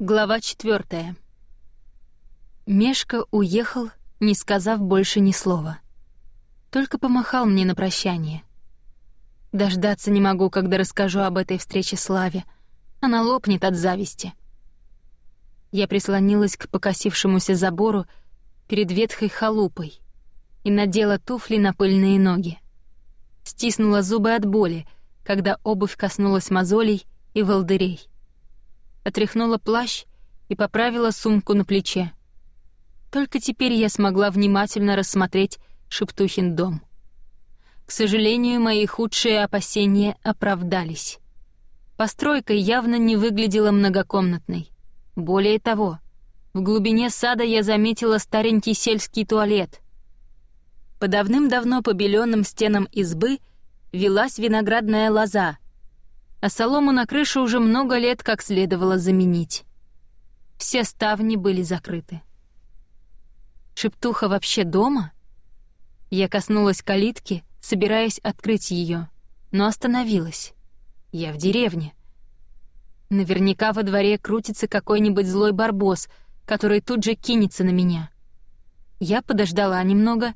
Глава четвертая. Мешка уехал, не сказав больше ни слова. Только помахал мне на прощание. Дождаться не могу, когда расскажу об этой встрече Славе. Она лопнет от зависти. Я прислонилась к покосившемуся забору перед ветхой халупой и надела туфли на пыльные ноги. Стиснула зубы от боли, когда обувь коснулась мозолей и волдырей отряхнула плащ и поправила сумку на плече. Только теперь я смогла внимательно рассмотреть Шептухин дом. К сожалению, мои худшие опасения оправдались. Постройка явно не выглядела многокомнатной. Более того, в глубине сада я заметила старенький сельский туалет. По давным-давно побеленным стенам избы велась виноградная лоза — а солому на крыше уже много лет как следовало заменить. Все ставни были закрыты. Шептуха вообще дома? Я коснулась калитки, собираясь открыть ее, но остановилась. Я в деревне. Наверняка во дворе крутится какой-нибудь злой барбос, который тут же кинется на меня. Я подождала немного,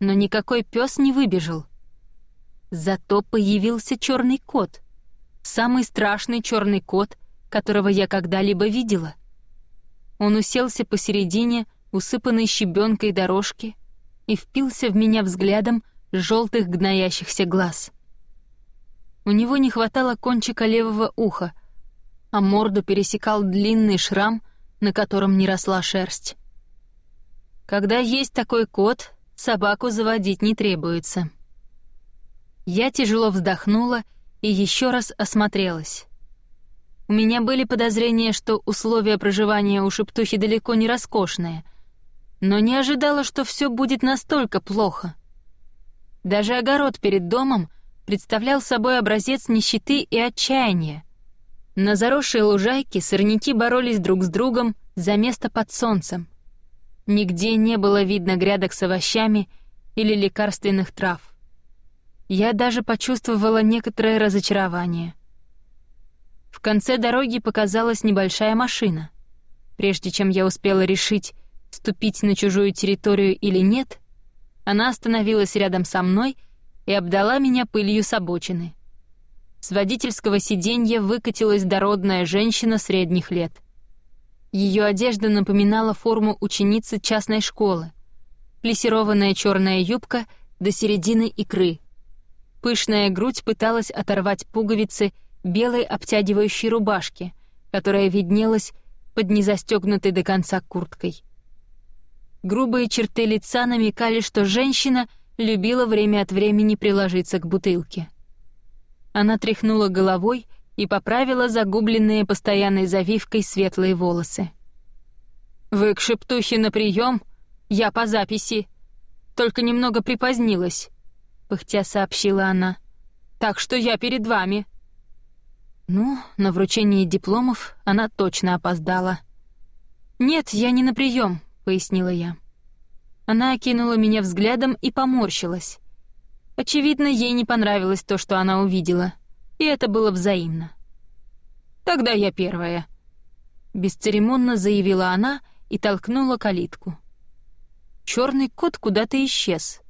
но никакой пес не выбежал. Зато появился черный кот — Самый страшный черный кот, которого я когда-либо видела. Он уселся посередине усыпанной щебенкой дорожки и впился в меня взглядом желтых гноящихся глаз. У него не хватало кончика левого уха, а морду пересекал длинный шрам, на котором не росла шерсть. Когда есть такой кот, собаку заводить не требуется. Я тяжело вздохнула и еще раз осмотрелась. У меня были подозрения, что условия проживания у Шептухи далеко не роскошные, но не ожидала, что все будет настолько плохо. Даже огород перед домом представлял собой образец нищеты и отчаяния. На заросшей лужайке сорняки боролись друг с другом за место под солнцем. Нигде не было видно грядок с овощами или лекарственных трав. Я даже почувствовала некоторое разочарование. В конце дороги показалась небольшая машина. Прежде чем я успела решить, ступить на чужую территорию или нет, она остановилась рядом со мной и обдала меня пылью с обочины. С водительского сиденья выкатилась дородная женщина средних лет. Ее одежда напоминала форму ученицы частной школы. Плесированная черная юбка до середины икры — Пышная грудь пыталась оторвать пуговицы белой обтягивающей рубашки, которая виднелась под незастегнутой до конца курткой. Грубые черты лица намекали, что женщина любила время от времени приложиться к бутылке. Она тряхнула головой и поправила загубленные постоянной завивкой светлые волосы. «Вы к шептухе на прием? Я по записи. Только немного припозднилась пыхтя сообщила она. «Так что я перед вами». Ну, на вручение дипломов она точно опоздала. «Нет, я не на прием, пояснила я. Она окинула меня взглядом и поморщилась. Очевидно, ей не понравилось то, что она увидела, и это было взаимно. «Тогда я первая», — бесцеремонно заявила она и толкнула калитку. Черный кот куда-то исчез.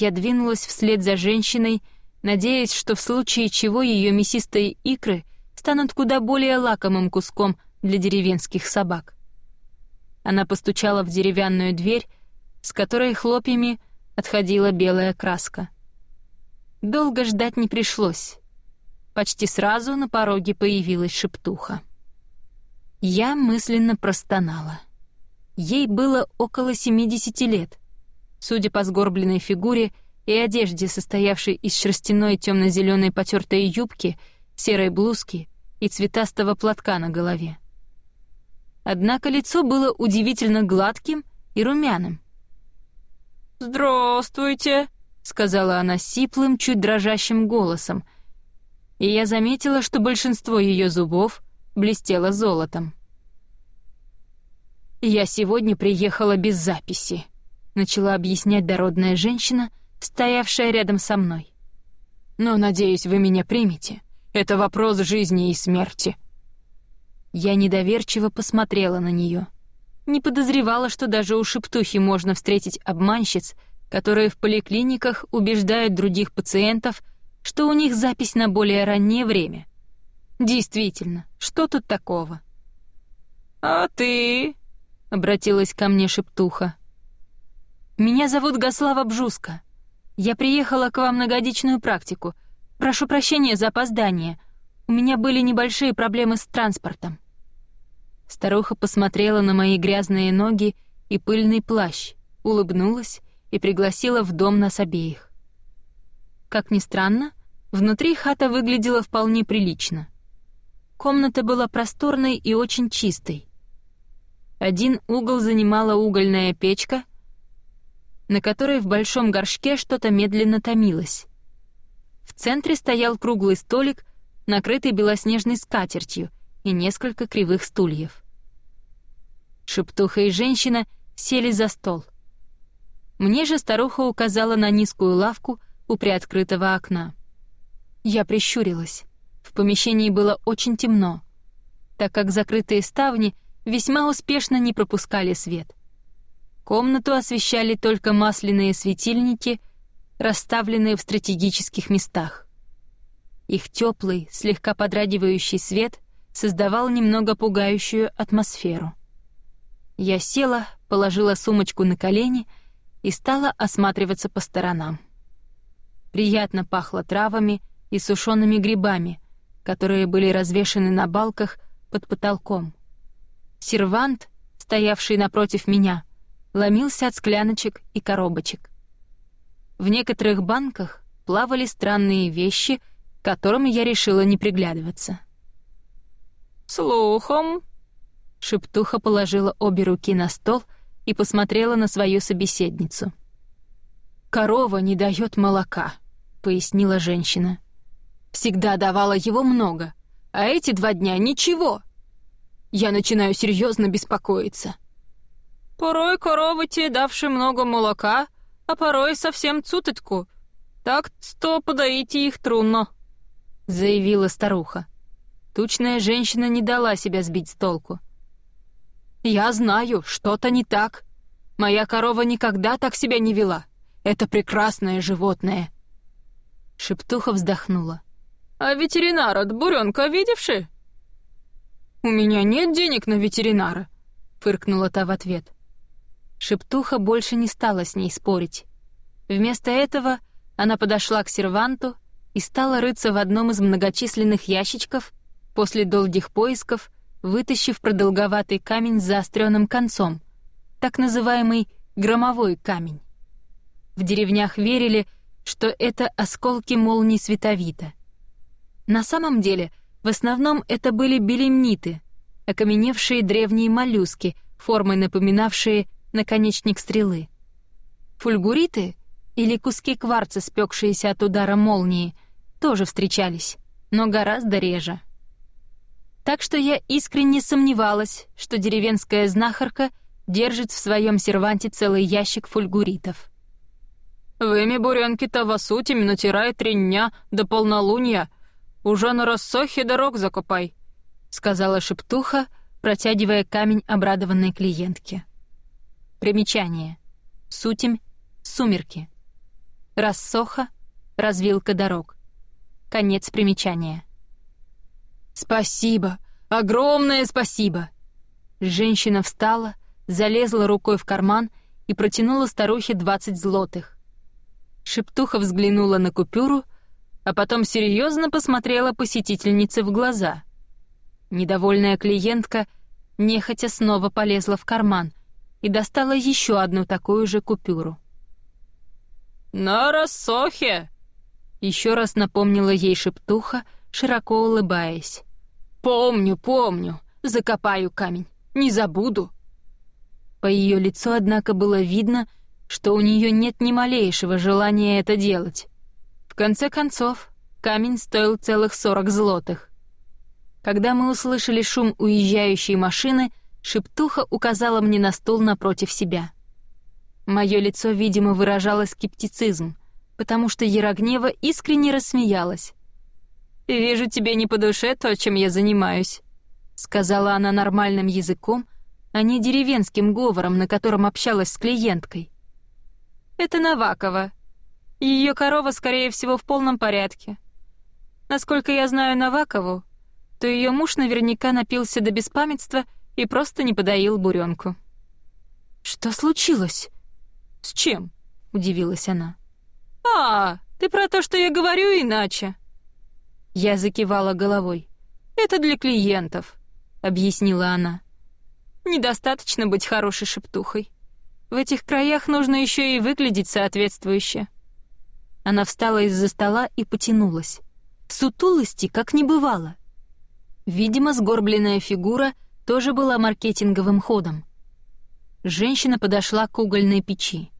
Я двинулась вслед за женщиной, надеясь, что в случае чего ее мясистые икры станут куда более лакомым куском для деревенских собак. Она постучала в деревянную дверь, с которой хлопьями отходила белая краска. Долго ждать не пришлось. Почти сразу на пороге появилась шептуха. Я мысленно простонала. Ей было около 70 лет — Судя по сгорбленной фигуре и одежде, состоявшей из шерстяной темно-зеленой потертой юбки, серой блузки и цветастого платка на голове. Однако лицо было удивительно гладким и румяным. «Здравствуйте», — сказала она сиплым, чуть дрожащим голосом, и я заметила, что большинство ее зубов блестело золотом. «Я сегодня приехала без записи», начала объяснять дородная женщина, стоявшая рядом со мной. «Но, надеюсь, вы меня примете. Это вопрос жизни и смерти». Я недоверчиво посмотрела на нее. Не подозревала, что даже у шептухи можно встретить обманщиц, которые в поликлиниках убеждают других пациентов, что у них запись на более раннее время. Действительно, что тут такого? «А ты?» — обратилась ко мне шептуха. «Меня зовут Гаслава Бжуска. Я приехала к вам на годичную практику. Прошу прощения за опоздание. У меня были небольшие проблемы с транспортом». Старуха посмотрела на мои грязные ноги и пыльный плащ, улыбнулась и пригласила в дом нас обеих. Как ни странно, внутри хата выглядела вполне прилично. Комната была просторной и очень чистой. Один угол занимала угольная печка, на которой в большом горшке что-то медленно томилось. В центре стоял круглый столик, накрытый белоснежной скатертью, и несколько кривых стульев. Шептуха и женщина сели за стол. Мне же старуха указала на низкую лавку у приоткрытого окна. Я прищурилась. В помещении было очень темно, так как закрытые ставни весьма успешно не пропускали свет. Комнату освещали только масляные светильники, расставленные в стратегических местах. Их теплый, слегка подрагивающий свет создавал немного пугающую атмосферу. Я села, положила сумочку на колени и стала осматриваться по сторонам. Приятно пахло травами и сушеными грибами, которые были развешаны на балках под потолком. Сервант, стоявший напротив меня, ломился от скляночек и коробочек. В некоторых банках плавали странные вещи, к которым я решила не приглядываться. «Слухом?» Шептуха положила обе руки на стол и посмотрела на свою собеседницу. «Корова не дает молока», — пояснила женщина. «Всегда давала его много, а эти два дня ничего. Я начинаю серьезно беспокоиться». «Порой коровы те, давшие много молока, а порой совсем цуточку. Так что подоите их трудно», — заявила старуха. Тучная женщина не дала себя сбить с толку. «Я знаю, что-то не так. Моя корова никогда так себя не вела. Это прекрасное животное». Шептуха вздохнула. «А ветеринара буренка видевши?» «У меня нет денег на ветеринара», — фыркнула та в ответ. Шептуха больше не стала с ней спорить. Вместо этого она подошла к серванту и стала рыться в одном из многочисленных ящичков, после долгих поисков, вытащив продолговатый камень с заостренным концом, так называемый громовой камень. В деревнях верили, что это осколки молний световита. На самом деле, в основном это были белемниты, окаменевшие древние моллюски, формой напоминавшие наконечник стрелы. Фульгуриты или куски кварца, спекшиеся от удара молнии, тоже встречались, но гораздо реже так что я искренне сомневалась, что деревенская знахарка держит в своем серванте целый ящик фульгуритов. «Вымя буренки-то в осуте натирай три дня до полнолуния. Уже на рассохе дорог закупай», — сказала шептуха, протягивая камень обрадованной клиентке. Примечание. Сутем — сумерки. Рассоха — развилка дорог. Конец примечания. «Спасибо! Огромное спасибо!» Женщина встала, залезла рукой в карман и протянула старухе двадцать злотых. Шептуха взглянула на купюру, а потом серьезно посмотрела посетительнице в глаза. Недовольная клиентка нехотя снова полезла в карман и достала еще одну такую же купюру. «На рассохе!» Еще раз напомнила ей шептуха, широко улыбаясь. «Помню, помню. Закопаю камень. Не забуду». По ее лицу, однако, было видно, что у нее нет ни малейшего желания это делать. В конце концов, камень стоил целых сорок злотых. Когда мы услышали шум уезжающей машины, шептуха указала мне на стул напротив себя. Мое лицо, видимо, выражало скептицизм, потому что Ярогнева искренне рассмеялась. «Вижу, тебе не по душе то, чем я занимаюсь», — сказала она нормальным языком, а не деревенским говором, на котором общалась с клиенткой. «Это Навакова. Ее корова, скорее всего, в полном порядке. Насколько я знаю Навакову, то ее муж наверняка напился до беспамятства и просто не подоил буренку. «Что случилось?» «С чем?» — удивилась она. «А, ты про то, что я говорю иначе». Я закивала головой. «Это для клиентов», — объяснила она. «Недостаточно быть хорошей шептухой. В этих краях нужно еще и выглядеть соответствующе». Она встала из-за стола и потянулась. Сутулости как не бывало. Видимо, сгорбленная фигура тоже была маркетинговым ходом. Женщина подошла к угольной печи.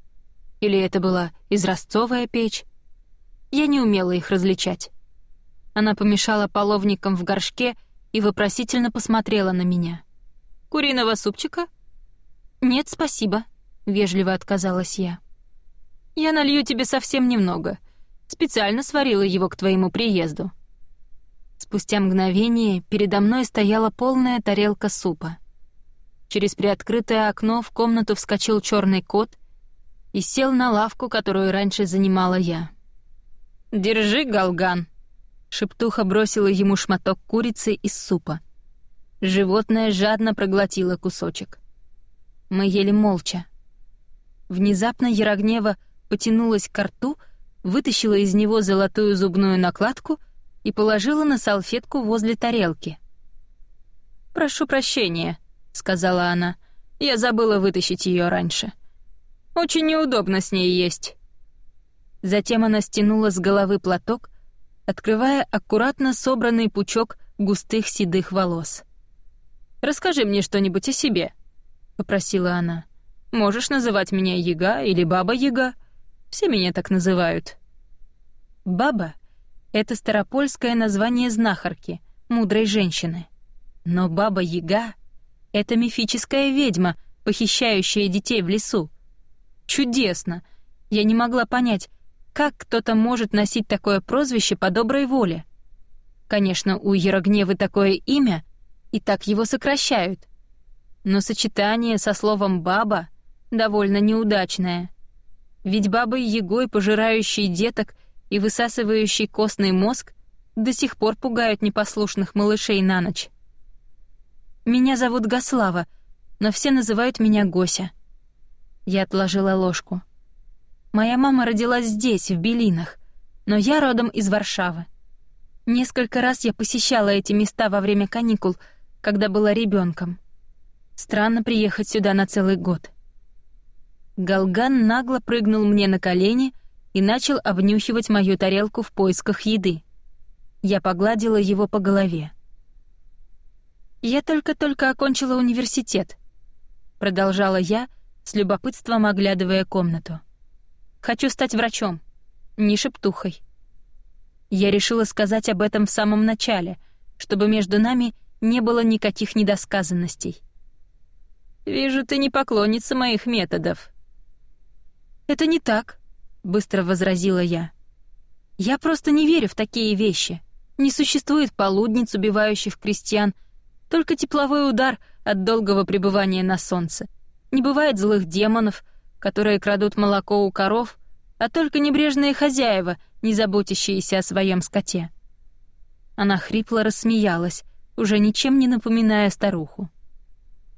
Или это была изразцовая печь? Я не умела их различать. Она помешала половником в горшке и вопросительно посмотрела на меня. «Куриного супчика?» «Нет, спасибо», — вежливо отказалась я. «Я налью тебе совсем немного. Специально сварила его к твоему приезду». Спустя мгновение передо мной стояла полная тарелка супа. Через приоткрытое окно в комнату вскочил черный кот и сел на лавку, которую раньше занимала я. «Держи, Галган!» Шептуха бросила ему шматок курицы из супа. Животное жадно проглотило кусочек. Мы ели молча. Внезапно Ярогнева потянулась к рту, вытащила из него золотую зубную накладку и положила на салфетку возле тарелки. «Прошу прощения», — сказала она. «Я забыла вытащить ее раньше. Очень неудобно с ней есть». Затем она стянула с головы платок, открывая аккуратно собранный пучок густых седых волос. «Расскажи мне что-нибудь о себе», — попросила она. «Можешь называть меня Яга или Баба Яга. Все меня так называют». «Баба» — это старопольское название знахарки, мудрой женщины. Но Баба Яга — это мифическая ведьма, похищающая детей в лесу. Чудесно! Я не могла понять, как кто-то может носить такое прозвище по доброй воле? Конечно, у Ярогневы такое имя, и так его сокращают. Но сочетание со словом «баба» довольно неудачное. Ведь бабой Егой, пожирающей деток и высасывающей костный мозг, до сих пор пугают непослушных малышей на ночь. Меня зовут Гаслава, но все называют меня Гося. Я отложила ложку. Моя мама родилась здесь, в Белинах, но я родом из Варшавы. Несколько раз я посещала эти места во время каникул, когда была ребенком. Странно приехать сюда на целый год. Галган нагло прыгнул мне на колени и начал обнюхивать мою тарелку в поисках еды. Я погладила его по голове. «Я только-только окончила университет», — продолжала я, с любопытством оглядывая комнату. Хочу стать врачом, не шептухой. Я решила сказать об этом в самом начале, чтобы между нами не было никаких недосказанностей. «Вижу, ты не поклонница моих методов». «Это не так», — быстро возразила я. «Я просто не верю в такие вещи. Не существует полудниц, убивающих крестьян, только тепловой удар от долгого пребывания на солнце. Не бывает злых демонов — которые крадут молоко у коров, а только небрежные хозяева, не заботящиеся о своем скоте. Она хрипло рассмеялась, уже ничем не напоминая старуху.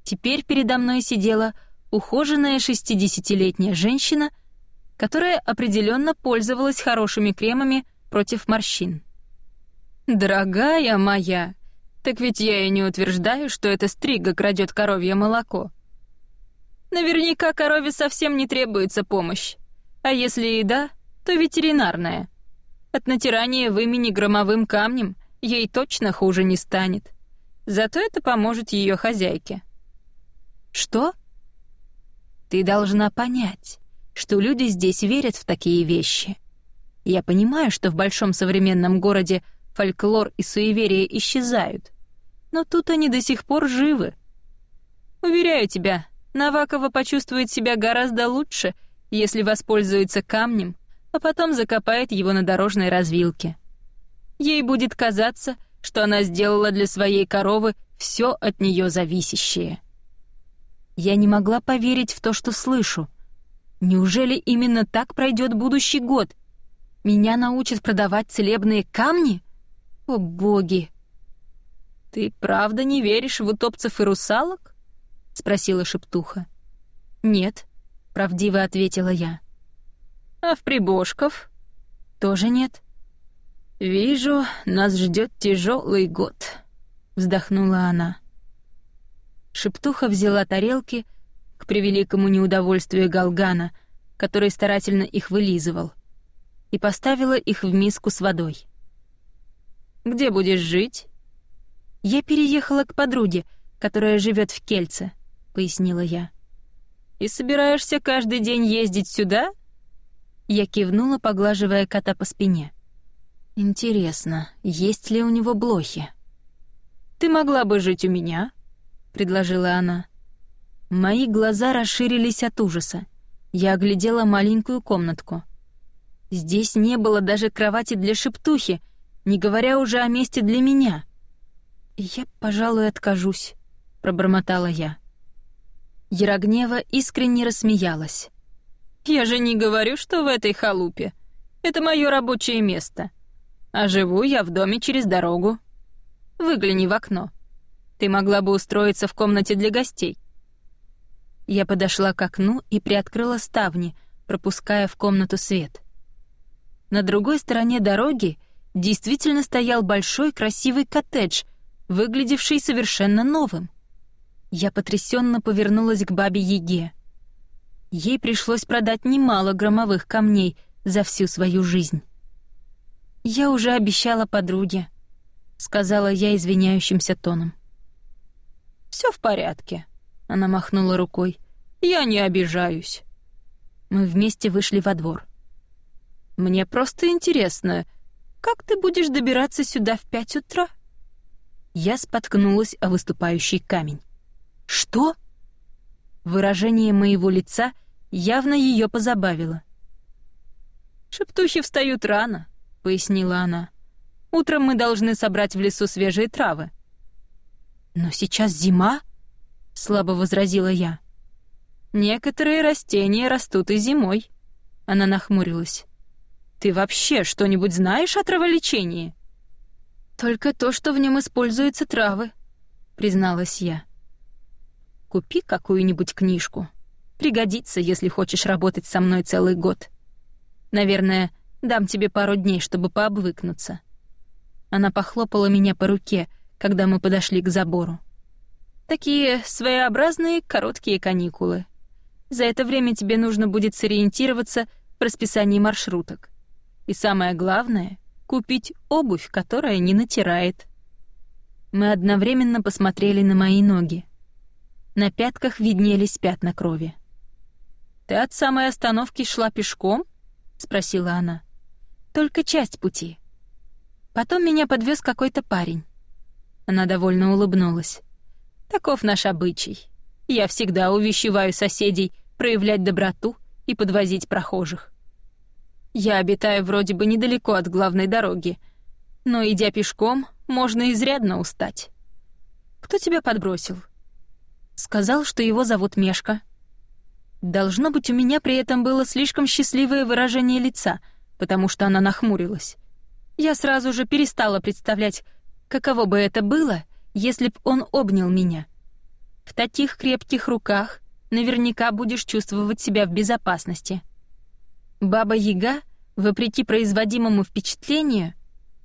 Теперь передо мной сидела ухоженная шестидесятилетняя женщина, которая определенно пользовалась хорошими кремами против морщин. «Дорогая моя, так ведь я и не утверждаю, что эта стрига крадет коровье молоко. Наверняка корове совсем не требуется помощь. А если и да, то ветеринарная. От натирания в имени громовым камнем ей точно хуже не станет. Зато это поможет ее хозяйке. Что? Ты должна понять, что люди здесь верят в такие вещи. Я понимаю, что в большом современном городе фольклор и суеверия исчезают, но тут они до сих пор живы. Уверяю тебя, Навакова почувствует себя гораздо лучше, если воспользуется камнем, а потом закопает его на дорожной развилке. Ей будет казаться, что она сделала для своей коровы все от нее зависящее. Я не могла поверить в то, что слышу. Неужели именно так пройдет будущий год? Меня научат продавать целебные камни? О, боги! «Ты правда не веришь в утопцев и русалок?» — спросила шептуха. «Нет», — правдиво ответила я. «А в прибожков?» «Тоже нет». «Вижу, нас ждет тяжелый год», — вздохнула она. Шептуха взяла тарелки, к превеликому неудовольствию Галгана, который старательно их вылизывал, и поставила их в миску с водой. «Где будешь жить?» «Я переехала к подруге, которая живет в Кельце», — пояснила я. «И собираешься каждый день ездить сюда?» Я кивнула, поглаживая кота по спине. Интересно, есть ли у него блохи? Ты могла бы жить у меня, предложила она. Мои глаза расширились от ужаса. Я оглядела маленькую комнатку. Здесь не было даже кровати для шептухи, не говоря уже о месте для меня. Я, пожалуй, откажусь, пробормотала я. Ярогнева искренне рассмеялась. Я же не говорю, что в этой халупе. Это мое рабочее место. А живу я в доме через дорогу. Выгляни в окно. Ты могла бы устроиться в комнате для гостей. Я подошла к окну и приоткрыла ставни, пропуская в комнату свет. На другой стороне дороги действительно стоял большой красивый коттедж, выглядевший совершенно новым. Я потрясенно повернулась к бабе Еге. Ей пришлось продать немало громовых камней за всю свою жизнь. «Я уже обещала подруге», — сказала я извиняющимся тоном. Все в порядке», — она махнула рукой. «Я не обижаюсь». Мы вместе вышли во двор. «Мне просто интересно, как ты будешь добираться сюда в пять утра?» Я споткнулась о выступающий камень. «Что?» Выражение моего лица явно ее позабавило. «Шептухи встают рано», — пояснила она. «Утром мы должны собрать в лесу свежие травы». «Но сейчас зима?» — слабо возразила я. «Некоторые растения растут и зимой», — она нахмурилась. «Ты вообще что-нибудь знаешь о траволечении?» «Только то, что в нем используются травы», — призналась я. «Купи какую-нибудь книжку. Пригодится, если хочешь работать со мной целый год. Наверное, Дам тебе пару дней, чтобы пообвыкнуться». Она похлопала меня по руке, когда мы подошли к забору. «Такие своеобразные короткие каникулы. За это время тебе нужно будет сориентироваться в расписании маршруток. И самое главное — купить обувь, которая не натирает». Мы одновременно посмотрели на мои ноги. На пятках виднелись пятна крови. «Ты от самой остановки шла пешком?» — спросила она. Только часть пути. Потом меня подвез какой-то парень. Она довольно улыбнулась. Таков наш обычай. Я всегда увещеваю соседей проявлять доброту и подвозить прохожих. Я обитаю вроде бы недалеко от главной дороги, но, идя пешком, можно изрядно устать. Кто тебя подбросил? Сказал, что его зовут Мешка. Должно быть, у меня при этом было слишком счастливое выражение лица — потому что она нахмурилась. Я сразу же перестала представлять, каково бы это было, если б он обнял меня. В таких крепких руках наверняка будешь чувствовать себя в безопасности. Баба Яга, вопреки производимому впечатлению,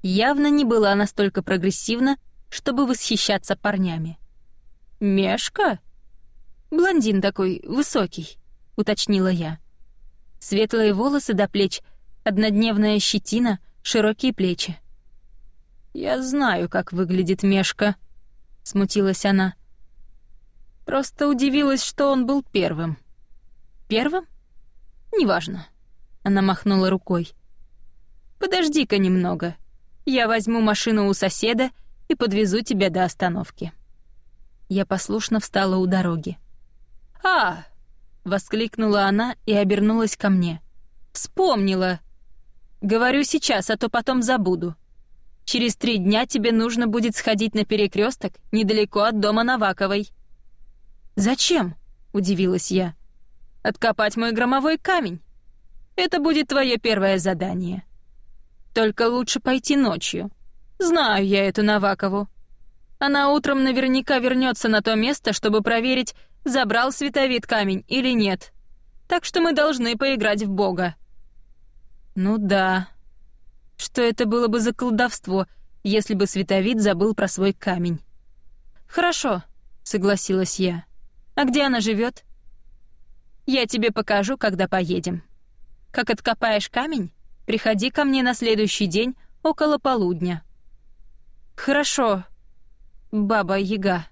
явно не была настолько прогрессивна, чтобы восхищаться парнями. «Мешка?» «Блондин такой, высокий», — уточнила я. Светлые волосы до плеч — однодневная щетина, широкие плечи. «Я знаю, как выглядит Мешка», — смутилась она. «Просто удивилась, что он был первым». «Первым?» «Неважно», — она махнула рукой. «Подожди-ка немного. Я возьму машину у соседа и подвезу тебя до остановки». Я послушно встала у дороги. «А!» — воскликнула она и обернулась ко мне. «Вспомнила! Говорю сейчас, а то потом забуду. Через три дня тебе нужно будет сходить на перекресток недалеко от дома Наваковой». «Зачем?» — удивилась я. «Откопать мой громовой камень. Это будет твое первое задание. Только лучше пойти ночью. Знаю я эту Навакову. Она утром наверняка вернется на то место, чтобы проверить, забрал световид камень или нет. Так что мы должны поиграть в Бога». «Ну да. Что это было бы за колдовство, если бы световид забыл про свой камень?» «Хорошо», — согласилась я. «А где она живет? «Я тебе покажу, когда поедем. Как откопаешь камень, приходи ко мне на следующий день около полудня». «Хорошо, Баба Яга».